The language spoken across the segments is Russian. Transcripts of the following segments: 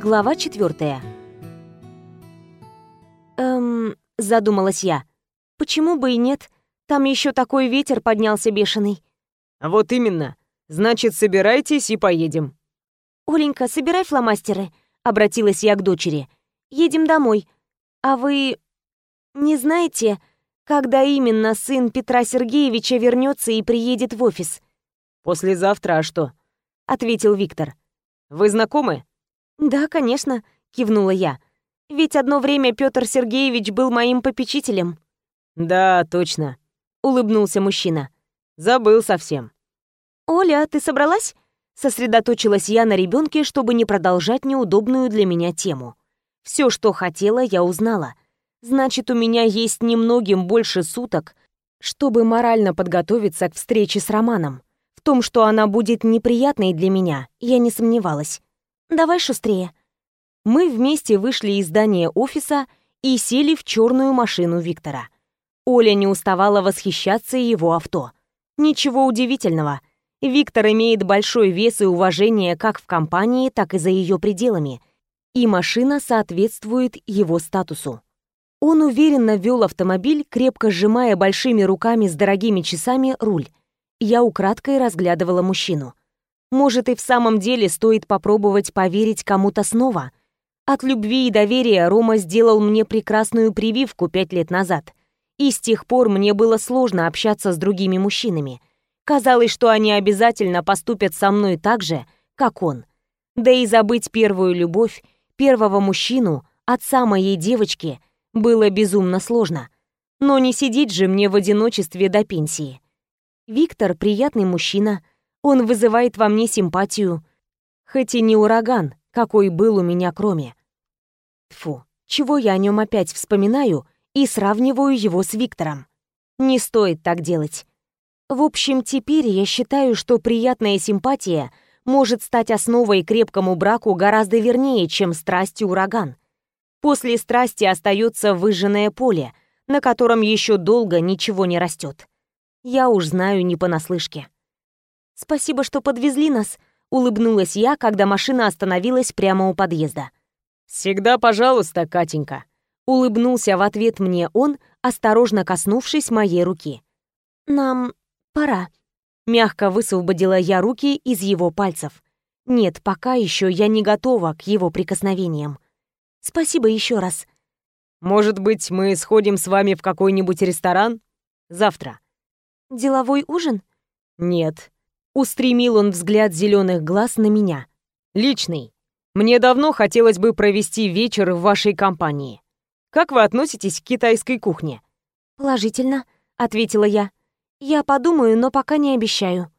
Глава четвертая. Эм, задумалась я. Почему бы и нет? Там еще такой ветер поднялся бешеный. Вот именно. Значит, собирайтесь и поедем. Оленька, собирай фломастеры, обратилась я к дочери. Едем домой. А вы не знаете, когда именно сын Петра Сергеевича вернется и приедет в офис? Послезавтра, а что? ответил Виктор. Вы знакомы? «Да, конечно», — кивнула я. «Ведь одно время Петр Сергеевич был моим попечителем». «Да, точно», — улыбнулся мужчина. «Забыл совсем». «Оля, ты собралась?» Сосредоточилась я на ребенке, чтобы не продолжать неудобную для меня тему. Все, что хотела, я узнала. Значит, у меня есть немногим больше суток, чтобы морально подготовиться к встрече с Романом. В том, что она будет неприятной для меня, я не сомневалась. Давай шустрее. Мы вместе вышли из здания офиса и сели в черную машину Виктора. Оля не уставала восхищаться его авто. Ничего удивительного. Виктор имеет большой вес и уважение как в компании, так и за ее пределами. И машина соответствует его статусу. Он уверенно вел автомобиль, крепко сжимая большими руками с дорогими часами руль. Я украдкой разглядывала мужчину. Может, и в самом деле стоит попробовать поверить кому-то снова? От любви и доверия Рома сделал мне прекрасную прививку пять лет назад. И с тех пор мне было сложно общаться с другими мужчинами. Казалось, что они обязательно поступят со мной так же, как он. Да и забыть первую любовь, первого мужчину, отца моей девочки, было безумно сложно. Но не сидеть же мне в одиночестве до пенсии. Виктор приятный мужчина, он вызывает во мне симпатию, хоть и не ураган, какой был у меня кроме. Фу, чего я о нем опять вспоминаю и сравниваю его с Виктором. Не стоит так делать. В общем, теперь я считаю, что приятная симпатия может стать основой крепкому браку гораздо вернее, чем страсть и ураган. После страсти остается выжженное поле, на котором еще долго ничего не растет. Я уж знаю не понаслышке. «Спасибо, что подвезли нас», — улыбнулась я, когда машина остановилась прямо у подъезда. «Всегда пожалуйста, Катенька», — улыбнулся в ответ мне он, осторожно коснувшись моей руки. «Нам пора», — мягко высвободила я руки из его пальцев. «Нет, пока еще я не готова к его прикосновениям. Спасибо еще раз». «Может быть, мы сходим с вами в какой-нибудь ресторан? Завтра?» «Деловой ужин?» «Нет. Устремил он взгляд зеленых глаз на меня. «Личный. Мне давно хотелось бы провести вечер в вашей компании. Как вы относитесь к китайской кухне?» «Положительно», — ответила я. «Я подумаю, но пока не обещаю».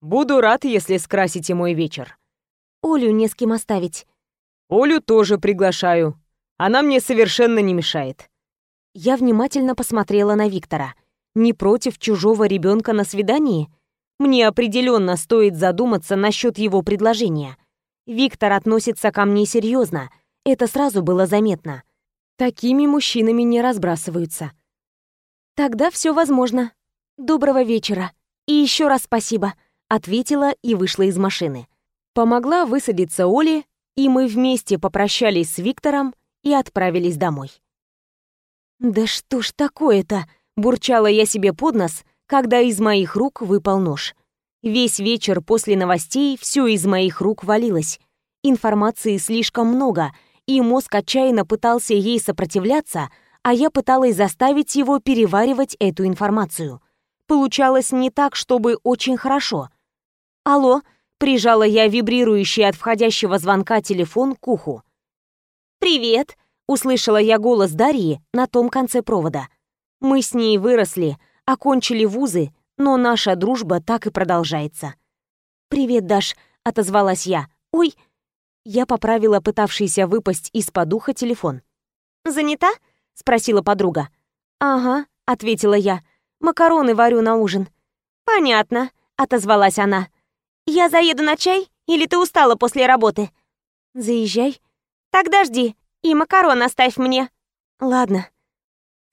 «Буду рад, если скрасите мой вечер». «Олю не с кем оставить». «Олю тоже приглашаю. Она мне совершенно не мешает». Я внимательно посмотрела на Виктора. «Не против чужого ребенка на свидании?» Мне определенно стоит задуматься насчет его предложения. Виктор относится ко мне серьезно, это сразу было заметно. Такими мужчинами не разбрасываются. Тогда все возможно. Доброго вечера. И еще раз спасибо, ответила и вышла из машины. Помогла высадиться Оле, и мы вместе попрощались с Виктором и отправились домой. «Да что ж такое-то?» – бурчала я себе под нос, когда из моих рук выпал нож. Весь вечер после новостей все из моих рук валилось. Информации слишком много, и мозг отчаянно пытался ей сопротивляться, а я пыталась заставить его переваривать эту информацию. Получалось не так, чтобы очень хорошо. «Алло», — прижала я вибрирующий от входящего звонка телефон к уху. «Привет», — услышала я голос Дарьи на том конце провода. Мы с ней выросли, окончили вузы, но наша дружба так и продолжается. «Привет, Даш», — отозвалась я. «Ой!» Я поправила пытавшийся выпасть из-под уха телефон. «Занята?» — спросила подруга. «Ага», — ответила я. «Макароны варю на ужин». «Понятно», — отозвалась она. «Я заеду на чай, или ты устала после работы?» «Заезжай». «Тогда жди, и макарон оставь мне». «Ладно».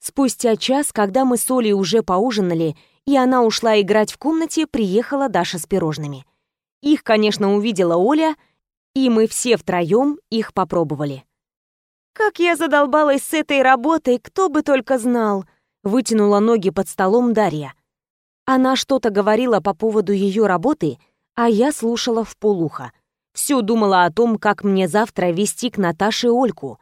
Спустя час, когда мы с Олей уже поужинали, и она ушла играть в комнате, приехала Даша с пирожными. Их, конечно, увидела Оля И мы все втроем их попробовали. «Как я задолбалась с этой работой, кто бы только знал!» Вытянула ноги под столом Дарья. Она что-то говорила по поводу ее работы, а я слушала в полухо. Всю думала о том, как мне завтра вести к Наташе Ольку.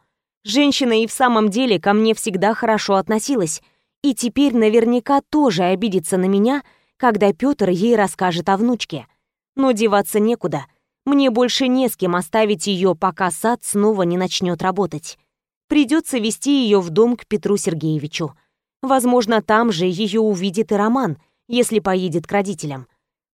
Женщина и в самом деле ко мне всегда хорошо относилась, и теперь наверняка тоже обидится на меня, когда Петр ей расскажет о внучке. Но деваться некуда. Мне больше не с кем оставить ее, пока сад снова не начнет работать. Придется вести ее в дом к Петру Сергеевичу. Возможно, там же ее увидит и Роман, если поедет к родителям.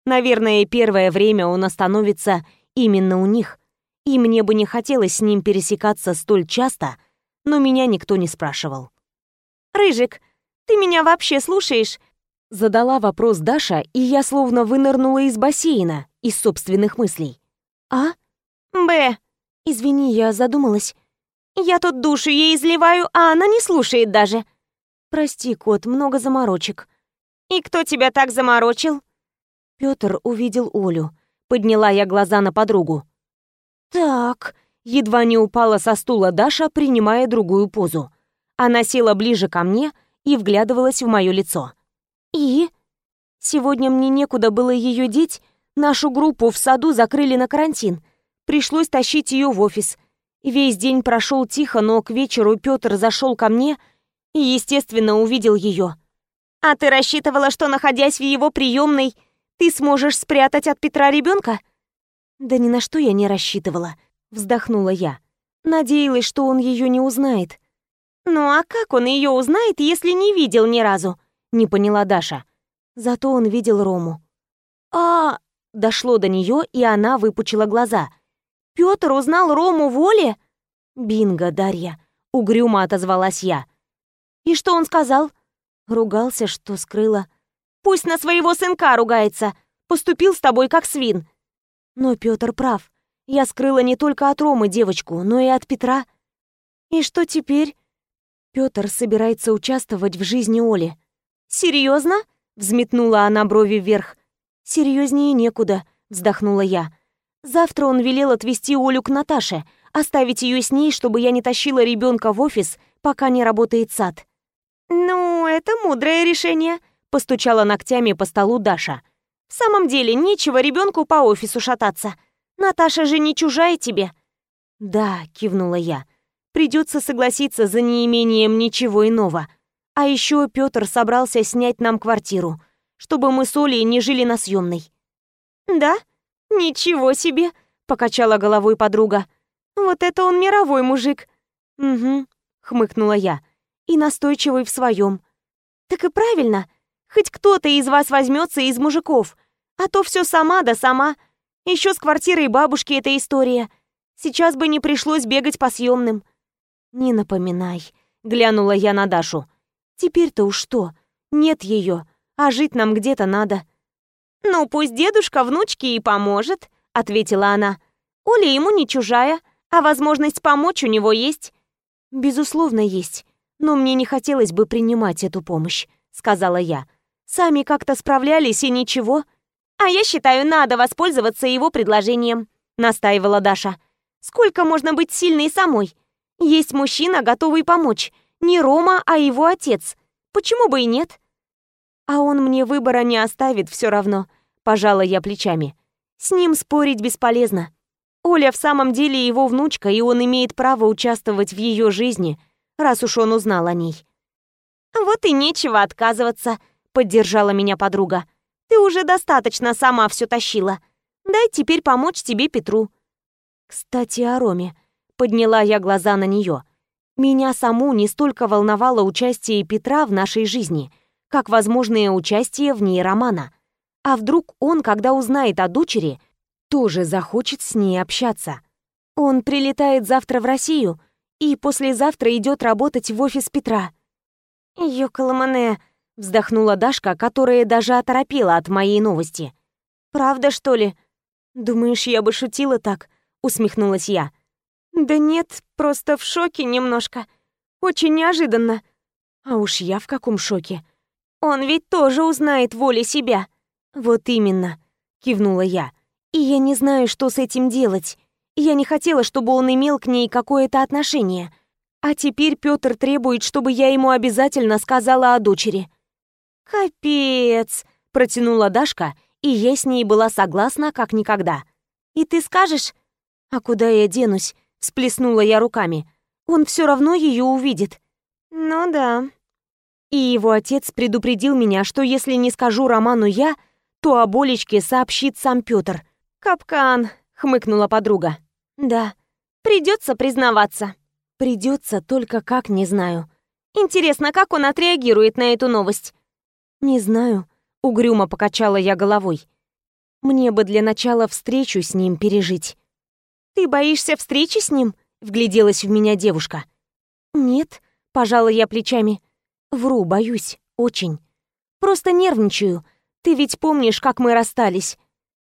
Наверное, первое время он остановится именно у них. И мне бы не хотелось с ним пересекаться столь часто, но меня никто не спрашивал. «Рыжик, ты меня вообще слушаешь?» Задала вопрос Даша, и я словно вынырнула из бассейна, из собственных мыслей. «А? Б. Извини, я задумалась. Я тут душу ей изливаю, а она не слушает даже». «Прости, кот, много заморочек». «И кто тебя так заморочил?» Пётр увидел Олю. Подняла я глаза на подругу. «Так...» Едва не упала со стула Даша, принимая другую позу. Она села ближе ко мне и вглядывалась в мое лицо. «И?» «Сегодня мне некуда было ее деть. Нашу группу в саду закрыли на карантин. Пришлось тащить ее в офис. Весь день прошел тихо, но к вечеру Петр зашел ко мне и, естественно, увидел ее. «А ты рассчитывала, что, находясь в его приемной, ты сможешь спрятать от Петра ребенка? Да ни на что я не рассчитывала, вздохнула я. Надеялась, что он ее не узнает. Ну а как он ее узнает, если не видел ни разу? Не поняла Даша. Зато он видел Рому. А, дошло до нее, и она выпучила глаза. Петр узнал Рому в Оле? Бинго, Дарья, угрюмо отозвалась я. И что он сказал? Ругался, что скрыла. Пусть на своего сынка ругается. Поступил с тобой как свин. Но Петр прав. Я скрыла не только от Ромы девочку, но и от Петра. И что теперь? Петр собирается участвовать в жизни Оли. Серьезно? Взметнула она брови вверх. Серьезнее некуда, вздохнула я. Завтра он велел отвезти Олю к Наташе, оставить ее с ней, чтобы я не тащила ребенка в офис, пока не работает сад. Ну, это мудрое решение, Постучала ногтями по столу Даша. «В самом деле, нечего ребенку по офису шататься. Наташа же не чужая тебе». «Да», — кивнула я. «Придется согласиться за неимением ничего иного. А еще Петр собрался снять нам квартиру, чтобы мы с Олей не жили на съемной». «Да? Ничего себе!» — покачала головой подруга. «Вот это он мировой мужик!» «Угу», — хмыкнула я. «И настойчивый в своем. «Так и правильно. Хоть кто-то из вас возьмется из мужиков. А то все сама да сама. Еще с квартирой бабушки эта история. Сейчас бы не пришлось бегать по съемным. Не напоминай, глянула я на Дашу. Теперь-то уж что? Нет ее, а жить нам где-то надо. Ну, пусть дедушка внучке и поможет, ответила она. Оля ему не чужая, а возможность помочь у него есть. Безусловно, есть. Но мне не хотелось бы принимать эту помощь, сказала я. Сами как-то справлялись и ничего. А я считаю, надо воспользоваться его предложением, настаивала Даша. Сколько можно быть сильной самой? Есть мужчина, готовый помочь. Не Рома, а его отец. Почему бы и нет? А он мне выбора не оставит все равно, пожала я плечами. С ним спорить бесполезно. Оля в самом деле его внучка, и он имеет право участвовать в ее жизни, раз уж он узнал о ней. Вот и нечего отказываться, поддержала меня подруга. Ты уже достаточно сама все тащила. Дай теперь помочь тебе Петру. Кстати, о Роме. Подняла я глаза на нее. Меня саму не столько волновало участие Петра в нашей жизни, как возможное участие в ней Романа. А вдруг он, когда узнает о дочери, тоже захочет с ней общаться? Он прилетает завтра в Россию и послезавтра идет работать в офис Петра. Ёкаламане, Вздохнула Дашка, которая даже оторопела от моей новости. «Правда, что ли?» «Думаешь, я бы шутила так?» Усмехнулась я. «Да нет, просто в шоке немножко. Очень неожиданно». «А уж я в каком шоке?» «Он ведь тоже узнает воле себя». «Вот именно», — кивнула я. «И я не знаю, что с этим делать. Я не хотела, чтобы он имел к ней какое-то отношение. А теперь Петр требует, чтобы я ему обязательно сказала о дочери. «Капец!» — протянула Дашка, и я с ней была согласна, как никогда. «И ты скажешь?» «А куда я денусь?» — сплеснула я руками. «Он все равно ее увидит». «Ну да». И его отец предупредил меня, что если не скажу Роману я, то о болечке сообщит сам Петр. «Капкан», — хмыкнула подруга. «Да, придется признаваться». «Придется, только как, не знаю». «Интересно, как он отреагирует на эту новость?» «Не знаю», — угрюмо покачала я головой. «Мне бы для начала встречу с ним пережить». «Ты боишься встречи с ним?» — вгляделась в меня девушка. «Нет», — пожала я плечами. «Вру, боюсь, очень. Просто нервничаю. Ты ведь помнишь, как мы расстались?»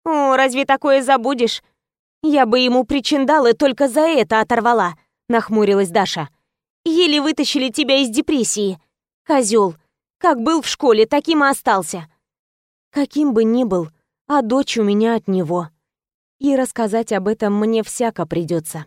«О, разве такое забудешь?» «Я бы ему причиндалы только за это оторвала», — нахмурилась Даша. «Еле вытащили тебя из депрессии. Козел, как был в школе, таким и остался. Каким бы ни был, а дочь у меня от него. И рассказать об этом мне всяко придется.